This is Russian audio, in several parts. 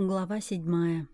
Глава седьмая.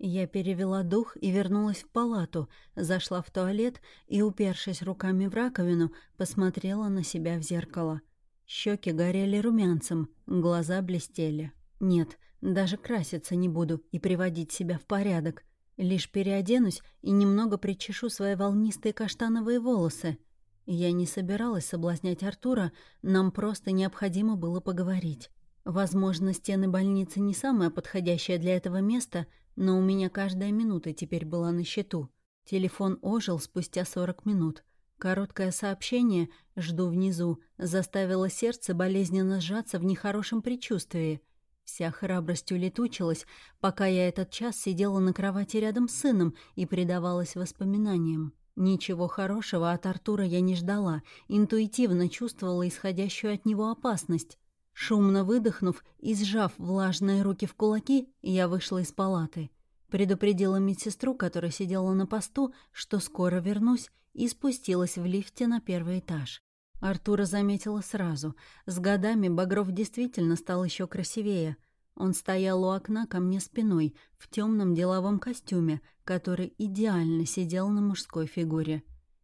Я перевела дух и вернулась в палату, зашла в туалет и, упершись руками в раковину, посмотрела на себя в зеркало. Щеки горели румянцем, глаза блестели. Нет, даже краситься не буду и приводить себя в порядок. Лишь переоденусь и немного причешу свои волнистые каштановые волосы. Я не собиралась соблазнять Артура, нам просто необходимо было поговорить. Возможно, стены больницы не самое подходящее для этого место, но у меня каждая минута теперь была на счету. Телефон ожил спустя 40 минут. Короткое сообщение «Жду внизу» заставило сердце болезненно сжаться в нехорошем предчувствии. Вся храбрость улетучилась, пока я этот час сидела на кровати рядом с сыном и предавалась воспоминаниям. Ничего хорошего от Артура я не ждала, интуитивно чувствовала исходящую от него опасность. Шумно выдохнув и сжав влажные руки в кулаки, я вышла из палаты. Предупредила медсестру, которая сидела на посту, что скоро вернусь, и спустилась в лифте на первый этаж. Артура заметила сразу. С годами Багров действительно стал еще красивее. Он стоял у окна ко мне спиной, в темном деловом костюме, который идеально сидел на мужской фигуре.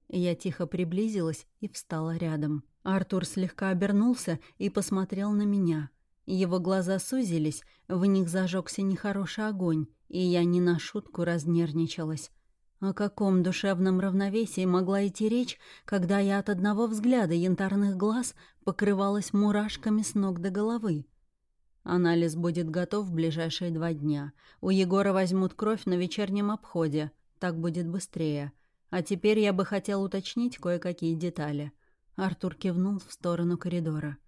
Я тихо приблизилась и встала рядом. Артур слегка обернулся и посмотрел на меня. Его глаза сузились, в них зажегся нехороший огонь, и я не на шутку разнервничалась. О каком душевном равновесии могла идти речь, когда я от одного взгляда янтарных глаз покрывалась мурашками с ног до головы? Анализ будет готов в ближайшие два дня. У Егора возьмут кровь на вечернем обходе. Так будет быстрее. А теперь я бы хотел уточнить кое-какие детали. Артур кивнул в сторону коридора.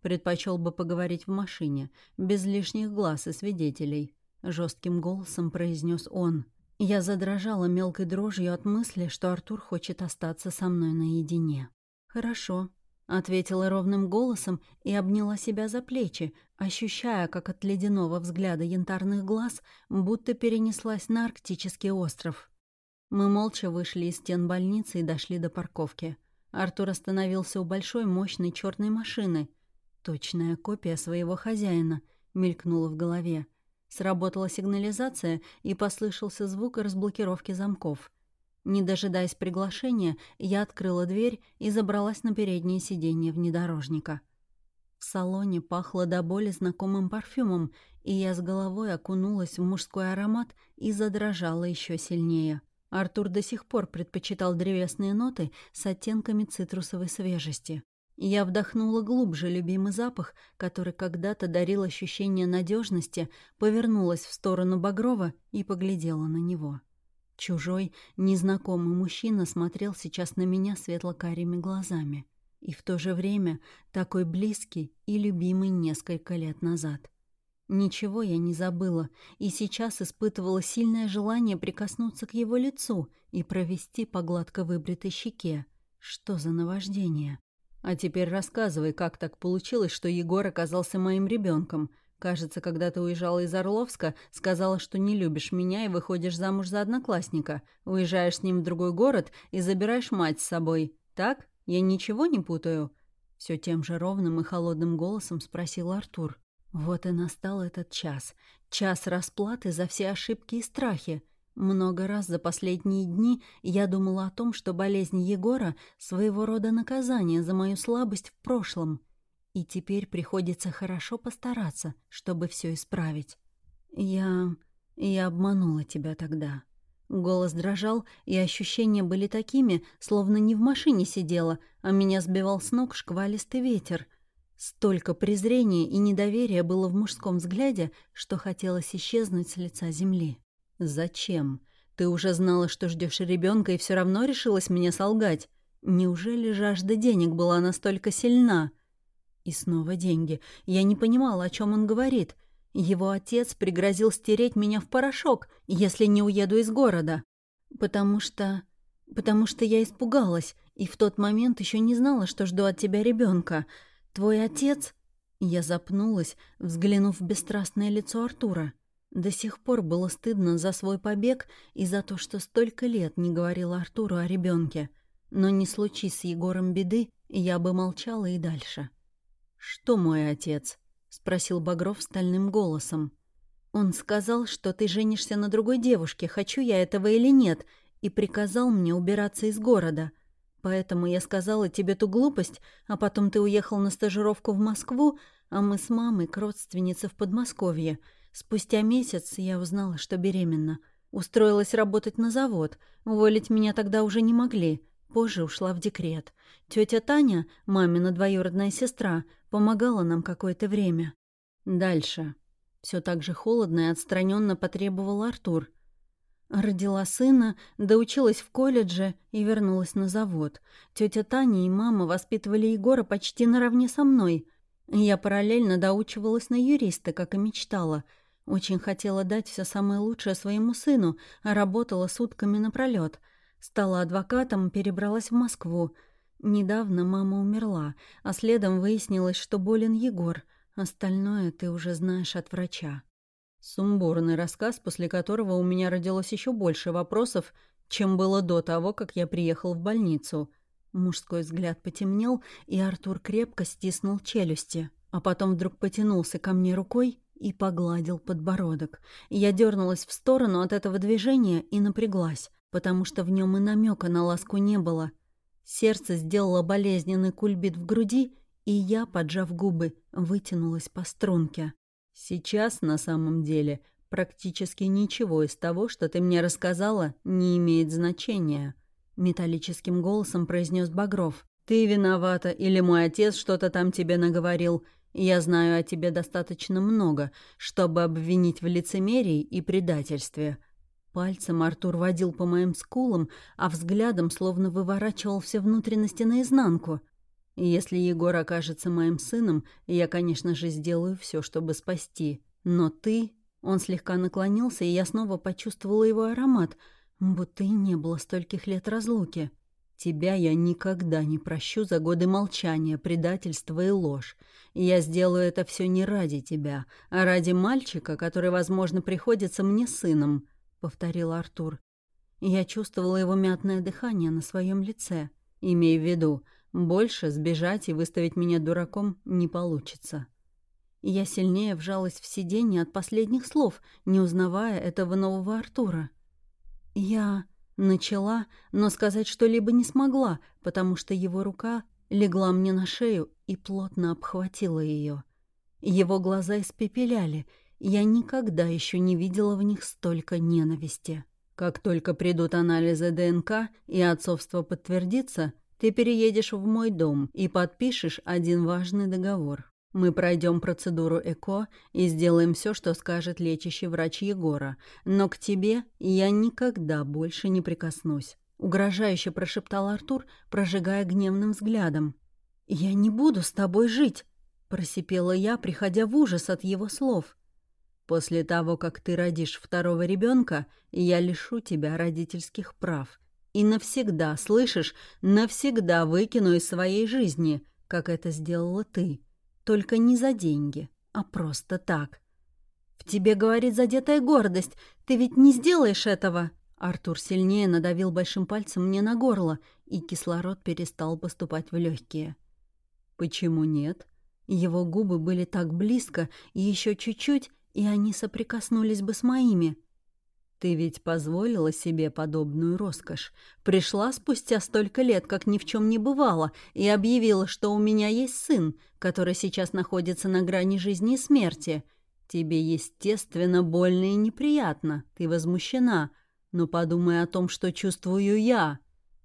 Предпочел бы поговорить в машине, без лишних глаз и свидетелей. Жестким голосом произнес он. Я задрожала мелкой дрожью от мысли, что Артур хочет остаться со мной наедине. «Хорошо», — ответила ровным голосом и обняла себя за плечи, ощущая, как от ледяного взгляда янтарных глаз будто перенеслась на арктический остров. Мы молча вышли из стен больницы и дошли до парковки. Артур остановился у большой мощной черной машины. Точная копия своего хозяина мелькнула в голове. Сработала сигнализация, и послышался звук разблокировки замков. Не дожидаясь приглашения, я открыла дверь и забралась на переднее сиденье внедорожника. В салоне пахло до боли знакомым парфюмом, и я с головой окунулась в мужской аромат и задрожала еще сильнее. Артур до сих пор предпочитал древесные ноты с оттенками цитрусовой свежести. Я вдохнула глубже любимый запах, который когда-то дарил ощущение надежности, повернулась в сторону Багрова и поглядела на него. Чужой, незнакомый мужчина смотрел сейчас на меня светло-карими глазами. И в то же время такой близкий и любимый несколько лет назад. Ничего я не забыла, и сейчас испытывала сильное желание прикоснуться к его лицу и провести по гладко выбритой щеке. Что за наваждение? А теперь рассказывай, как так получилось, что Егор оказался моим ребенком. Кажется, когда ты уезжала из Орловска, сказала, что не любишь меня и выходишь замуж за одноклассника. Уезжаешь с ним в другой город и забираешь мать с собой. Так? Я ничего не путаю?» Все тем же ровным и холодным голосом спросил Артур. Вот и настал этот час. Час расплаты за все ошибки и страхи. Много раз за последние дни я думала о том, что болезнь Егора — своего рода наказание за мою слабость в прошлом. И теперь приходится хорошо постараться, чтобы все исправить. Я... я обманула тебя тогда. Голос дрожал, и ощущения были такими, словно не в машине сидела, а меня сбивал с ног шквалистый ветер — Столько презрения и недоверия было в мужском взгляде, что хотелось исчезнуть с лица земли. «Зачем? Ты уже знала, что ждешь ребенка и все равно решилась мне солгать. Неужели жажда денег была настолько сильна?» И снова деньги. Я не понимала, о чем он говорит. Его отец пригрозил стереть меня в порошок, если не уеду из города. Потому что... Потому что я испугалась, и в тот момент еще не знала, что жду от тебя ребенка. «Твой отец...» Я запнулась, взглянув в бесстрастное лицо Артура. До сих пор было стыдно за свой побег и за то, что столько лет не говорила Артуру о ребенке. Но не случись с Егором беды, я бы молчала и дальше. «Что мой отец?» — спросил Багров стальным голосом. Он сказал, что ты женишься на другой девушке, хочу я этого или нет, и приказал мне убираться из города. Поэтому я сказала тебе ту глупость, а потом ты уехал на стажировку в Москву, а мы с мамой к родственнице в Подмосковье. Спустя месяц я узнала, что беременна. Устроилась работать на завод. Уволить меня тогда уже не могли. Позже ушла в декрет. Тетя Таня, мамина двоюродная сестра, помогала нам какое-то время. Дальше. Все так же холодно и отстраненно потребовал Артур. Родила сына, доучилась в колледже и вернулась на завод. Тетя Таня и мама воспитывали Егора почти наравне со мной. Я параллельно доучивалась на юриста, как и мечтала. Очень хотела дать все самое лучшее своему сыну, а работала сутками напролет. Стала адвокатом, перебралась в Москву. Недавно мама умерла, а следом выяснилось, что болен Егор. Остальное ты уже знаешь от врача. Сумбурный рассказ, после которого у меня родилось еще больше вопросов, чем было до того, как я приехал в больницу. Мужской взгляд потемнел, и Артур крепко стиснул челюсти, а потом вдруг потянулся ко мне рукой и погладил подбородок. Я дернулась в сторону от этого движения и напряглась, потому что в нем и намека на ласку не было. Сердце сделало болезненный кульбит в груди, и я, поджав губы, вытянулась по струнке. Сейчас, на самом деле, практически ничего из того, что ты мне рассказала, не имеет значения. Металлическим голосом произнес Багров. Ты виновата, или мой отец что-то там тебе наговорил. Я знаю о тебе достаточно много, чтобы обвинить в лицемерии и предательстве. Пальцем Артур водил по моим скулам, а взглядом словно выворачивал все внутренности наизнанку. Если Егор окажется моим сыном, я, конечно же, сделаю все, чтобы спасти. Но ты... Он слегка наклонился, и я снова почувствовала его аромат, будто и не было стольких лет разлуки. Тебя я никогда не прощу за годы молчания, предательства и ложь. Я сделаю это все не ради тебя, а ради мальчика, который, возможно, приходится мне сыном», — повторил Артур. Я чувствовала его мятное дыхание на своем лице. «Имей в виду, больше сбежать и выставить меня дураком не получится. я сильнее вжалась в сиденье от последних слов, не узнавая этого нового Артура. Я начала, но сказать что-либо не смогла, потому что его рука легла мне на шею и плотно обхватила ее. Его глаза испепеляли, я никогда еще не видела в них столько ненависти. Как только придут анализы ДНК и отцовство подтвердится, ты переедешь в мой дом и подпишешь один важный договор. Мы пройдем процедуру ЭКО и сделаем все, что скажет лечащий врач Егора. Но к тебе я никогда больше не прикоснусь. Угрожающе прошептал Артур, прожигая гневным взглядом. «Я не буду с тобой жить!» Просипела я, приходя в ужас от его слов. «После того, как ты родишь второго ребенка, я лишу тебя родительских прав и навсегда, слышишь, навсегда выкину из своей жизни, как это сделала ты. Только не за деньги, а просто так. В тебе говорит задетая гордость. Ты ведь не сделаешь этого. Артур сильнее надавил большим пальцем мне на горло, и кислород перестал поступать в легкие. Почему нет? Его губы были так близко, и еще чуть-чуть, и они соприкоснулись бы с моими. Ты ведь позволила себе подобную роскошь. Пришла спустя столько лет, как ни в чем не бывало, и объявила, что у меня есть сын, который сейчас находится на грани жизни и смерти. Тебе, естественно, больно и неприятно. Ты возмущена. Но подумай о том, что чувствую я.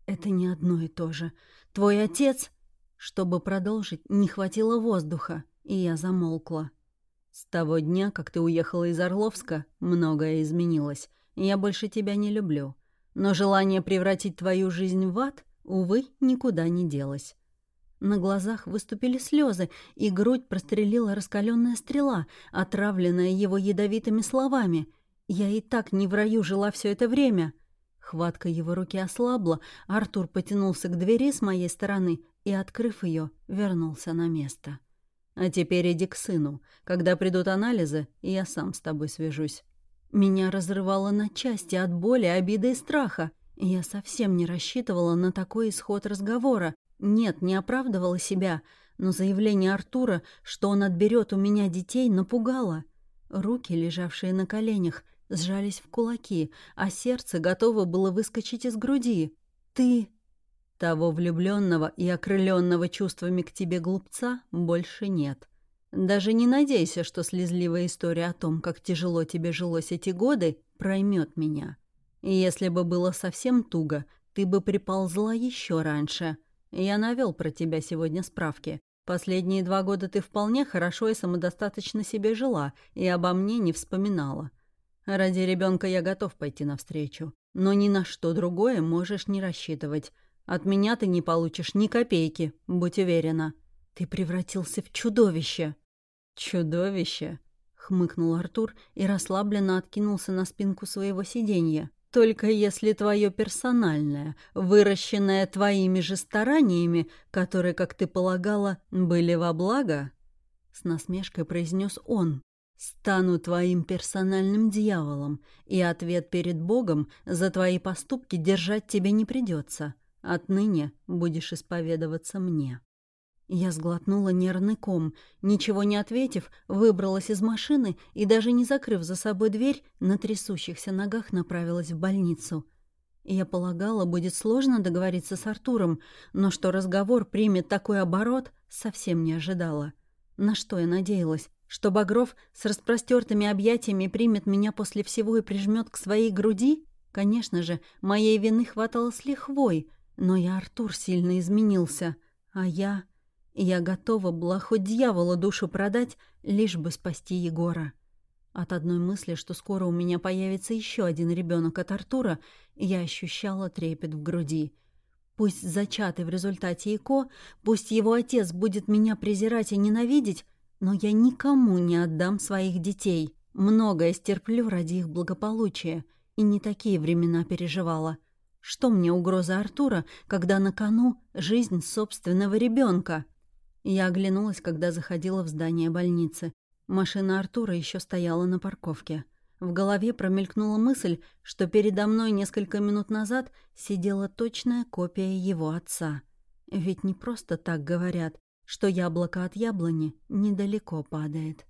Это не одно и то же. Твой отец... Чтобы продолжить, не хватило воздуха, и я замолкла. С того дня, как ты уехала из Орловска, многое изменилось. Я больше тебя не люблю. Но желание превратить твою жизнь в ад, увы, никуда не делось. На глазах выступили слезы, и грудь прострелила раскаленная стрела, отравленная его ядовитыми словами. Я и так не в раю жила все это время. Хватка его руки ослабла, Артур потянулся к двери с моей стороны и, открыв ее, вернулся на место. «А теперь иди к сыну. Когда придут анализы, я сам с тобой свяжусь». Меня разрывало на части от боли, обиды и страха. Я совсем не рассчитывала на такой исход разговора. Нет, не оправдывала себя, но заявление Артура, что он отберет у меня детей, напугало. Руки, лежавшие на коленях, сжались в кулаки, а сердце готово было выскочить из груди. «Ты...» Того влюбленного и окрыленного чувствами к тебе глупца больше нет. Даже не надейся, что слезливая история о том, как тяжело тебе жилось эти годы, проймет меня. И если бы было совсем туго, ты бы приползла еще раньше. Я навел про тебя сегодня справки. Последние два года ты вполне хорошо и самодостаточно себе жила, и обо мне не вспоминала. Ради ребенка я готов пойти навстречу, но ни на что другое можешь не рассчитывать. От меня ты не получишь ни копейки, будь уверена. Ты превратился в чудовище. Чудовище, хмыкнул Артур и расслабленно откинулся на спинку своего сиденья. Только если твое персональное, выращенное твоими же стараниями, которые, как ты полагала, были во благо, с насмешкой произнес он. Стану твоим персональным дьяволом, и ответ перед Богом за твои поступки держать тебе не придется. Отныне будешь исповедоваться мне». Я сглотнула нервный ком, ничего не ответив, выбралась из машины и, даже не закрыв за собой дверь, на трясущихся ногах направилась в больницу. Я полагала, будет сложно договориться с Артуром, но что разговор примет такой оборот, совсем не ожидала. На что я надеялась? Что Багров с распростертыми объятиями примет меня после всего и прижмет к своей груди? Конечно же, моей вины хватало с лихвой, но и Артур сильно изменился, а я... Я готова была хоть дьявола душу продать, лишь бы спасти Егора. От одной мысли, что скоро у меня появится еще один ребенок от Артура, я ощущала трепет в груди. Пусть зачатый в результате ЭКО, пусть его отец будет меня презирать и ненавидеть, но я никому не отдам своих детей. Многое стерплю ради их благополучия, и не такие времена переживала. Что мне угроза Артура, когда на кону жизнь собственного ребенка? Я оглянулась, когда заходила в здание больницы. Машина Артура еще стояла на парковке. В голове промелькнула мысль, что передо мной несколько минут назад сидела точная копия его отца. Ведь не просто так говорят, что яблоко от яблони недалеко падает.